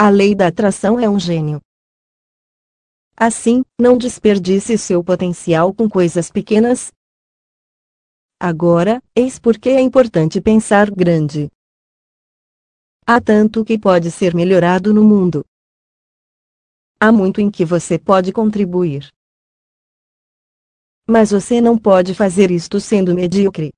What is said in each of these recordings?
A lei da atração é um gênio. Assim, não desperdice seu potencial com coisas pequenas. Agora, eis por que é importante pensar grande. Há tanto que pode ser melhorado no mundo. Há muito em que você pode contribuir. Mas você não pode fazer isto sendo medíocre.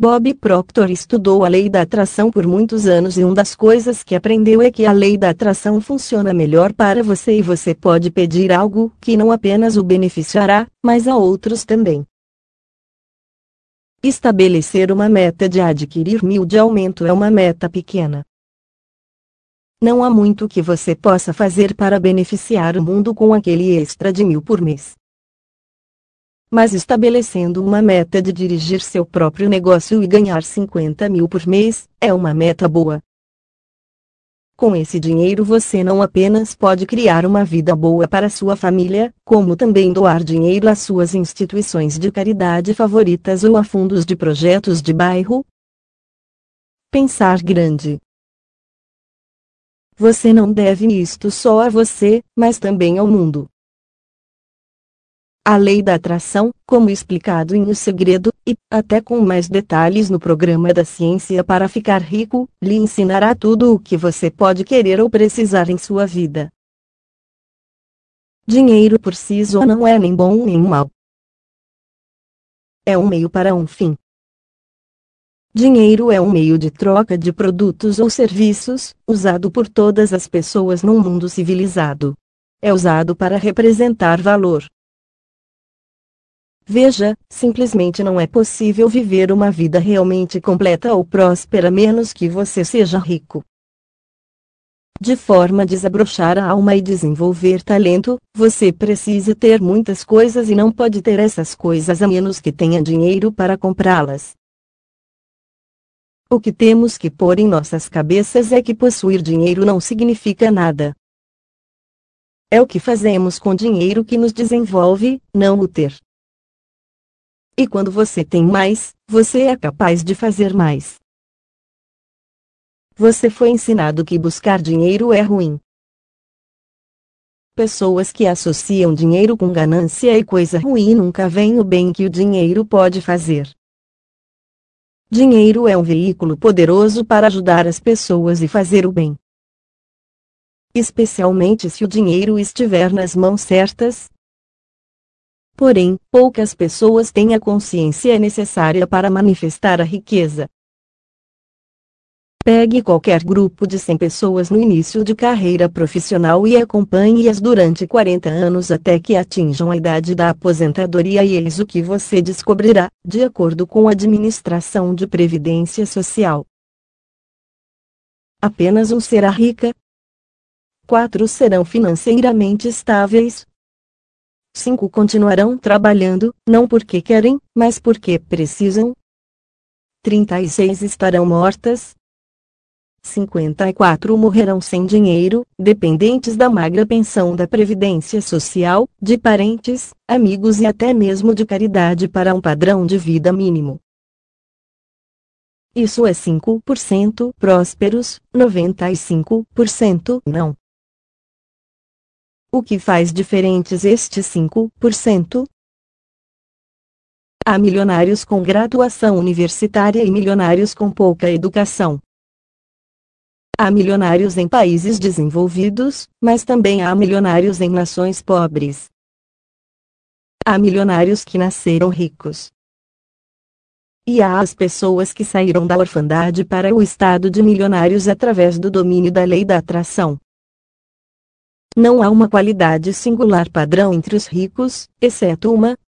Bob Proctor estudou a lei da atração por muitos anos e uma das coisas que aprendeu é que a lei da atração funciona melhor para você e você pode pedir algo que não apenas o beneficiará, mas a outros também. Estabelecer uma meta de adquirir mil de aumento é uma meta pequena. Não há muito que você possa fazer para beneficiar o mundo com aquele extra de mil por mês mas estabelecendo uma meta de dirigir seu próprio negócio e ganhar 50 mil por mês, é uma meta boa. Com esse dinheiro você não apenas pode criar uma vida boa para sua família, como também doar dinheiro às suas instituições de caridade favoritas ou a fundos de projetos de bairro. Pensar grande. Você não deve isto só a você, mas também ao mundo. A lei da atração, como explicado em O Segredo, e, até com mais detalhes no programa da Ciência para Ficar Rico, lhe ensinará tudo o que você pode querer ou precisar em sua vida. Dinheiro por si só não é nem bom nem mal. É um meio para um fim. Dinheiro é um meio de troca de produtos ou serviços, usado por todas as pessoas num mundo civilizado. É usado para representar valor, Veja, simplesmente não é possível viver uma vida realmente completa ou próspera menos que você seja rico. De forma a desabrochar a alma e desenvolver talento, você precisa ter muitas coisas e não pode ter essas coisas a menos que tenha dinheiro para comprá-las. O que temos que pôr em nossas cabeças é que possuir dinheiro não significa nada. É o que fazemos com dinheiro que nos desenvolve, não o ter. E quando você tem mais, você é capaz de fazer mais. Você foi ensinado que buscar dinheiro é ruim. Pessoas que associam dinheiro com ganância e coisa ruim nunca veem o bem que o dinheiro pode fazer. Dinheiro é um veículo poderoso para ajudar as pessoas e fazer o bem. Especialmente se o dinheiro estiver nas mãos certas, Porém, poucas pessoas têm a consciência necessária para manifestar a riqueza. Pegue qualquer grupo de 100 pessoas no início de carreira profissional e acompanhe-as durante 40 anos até que atinjam a idade da aposentadoria e eis o que você descobrirá, de acordo com a administração de previdência social. Apenas um será rica. Quatro serão financeiramente estáveis, 5 continuarão trabalhando, não porque querem, mas porque precisam. 36 estarão mortas. 54 morrerão sem dinheiro, dependentes da magra pensão da Previdência Social, de parentes, amigos e até mesmo de caridade para um padrão de vida mínimo. Isso é 5% prósperos, 95% não. O que faz diferentes estes 5%? Há milionários com graduação universitária e milionários com pouca educação. Há milionários em países desenvolvidos, mas também há milionários em nações pobres. Há milionários que nasceram ricos. E há as pessoas que saíram da orfandade para o estado de milionários através do domínio da lei da atração. Não há uma qualidade singular padrão entre os ricos, exceto uma.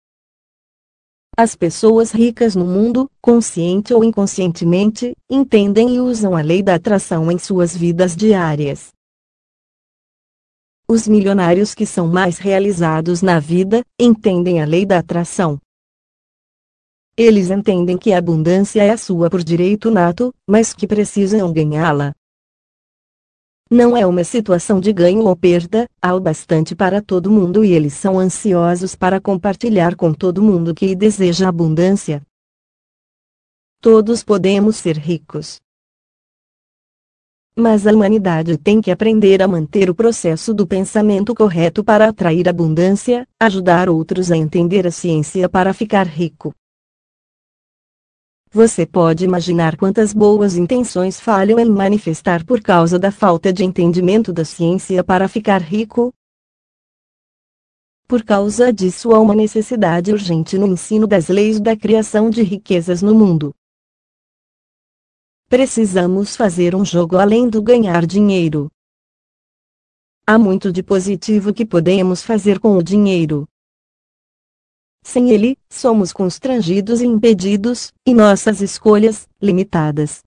As pessoas ricas no mundo, consciente ou inconscientemente, entendem e usam a lei da atração em suas vidas diárias. Os milionários que são mais realizados na vida, entendem a lei da atração. Eles entendem que a abundância é a sua por direito nato, mas que precisam ganhá-la. Não é uma situação de ganho ou perda, há o bastante para todo mundo e eles são ansiosos para compartilhar com todo mundo que deseja abundância. Todos podemos ser ricos. Mas a humanidade tem que aprender a manter o processo do pensamento correto para atrair abundância, ajudar outros a entender a ciência para ficar rico. Você pode imaginar quantas boas intenções falham em manifestar por causa da falta de entendimento da ciência para ficar rico? Por causa disso há uma necessidade urgente no ensino das leis da criação de riquezas no mundo. Precisamos fazer um jogo além do ganhar dinheiro. Há muito de positivo que podemos fazer com o dinheiro. Sem ele, somos constrangidos e impedidos, e nossas escolhas, limitadas.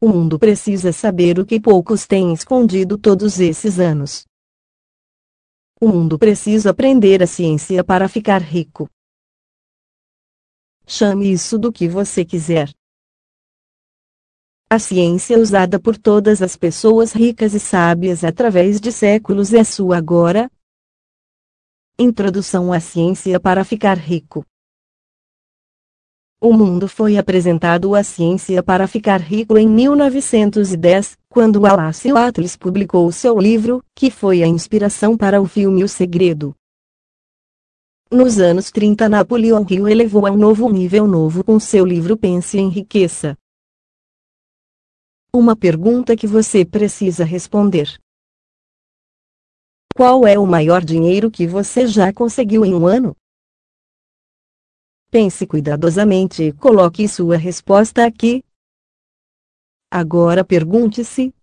O mundo precisa saber o que poucos têm escondido todos esses anos. O mundo precisa aprender a ciência para ficar rico. Chame isso do que você quiser. A ciência usada por todas as pessoas ricas e sábias através de séculos é sua agora. Introdução à ciência para ficar rico. O mundo foi apresentado à ciência para ficar rico em 1910, quando Wallace Wattles publicou seu livro, que foi a inspiração para o filme O Segredo. Nos anos 30 Napoleão Hill elevou a um novo nível novo com seu livro Pense em Riqueza. Uma pergunta que você precisa responder. Qual é o maior dinheiro que você já conseguiu em um ano? Pense cuidadosamente e coloque sua resposta aqui, Agora pergunte-se: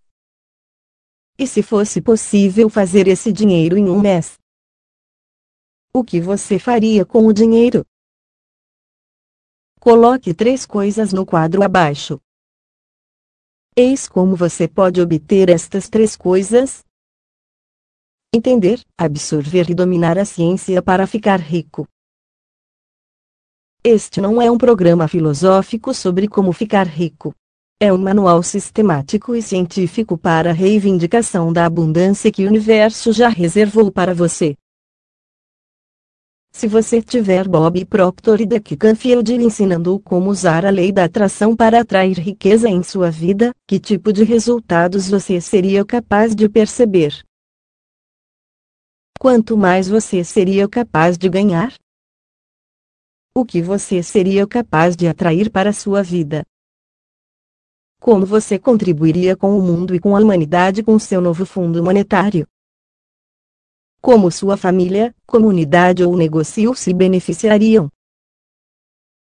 e se fosse possível fazer esse dinheiro em um mês? O que você faria com o dinheiro? Coloque três coisas no quadro abaixo. Eis como você pode obter estas três coisas: entender, absorver e dominar a ciência para ficar rico. Este não é um programa filosófico sobre como ficar rico. É um manual sistemático e científico para a reivindicação da abundância que o universo já reservou para você. Se você tiver Bob Proctor e Duck Canfield ensinando como usar a lei da atração para atrair riqueza em sua vida, que tipo de resultados você seria capaz de perceber? Quanto mais você seria capaz de ganhar? O que você seria capaz de atrair para sua vida? Como você contribuiria com o mundo e com a humanidade com seu novo fundo monetário? Como sua família, comunidade ou negócio se beneficiariam?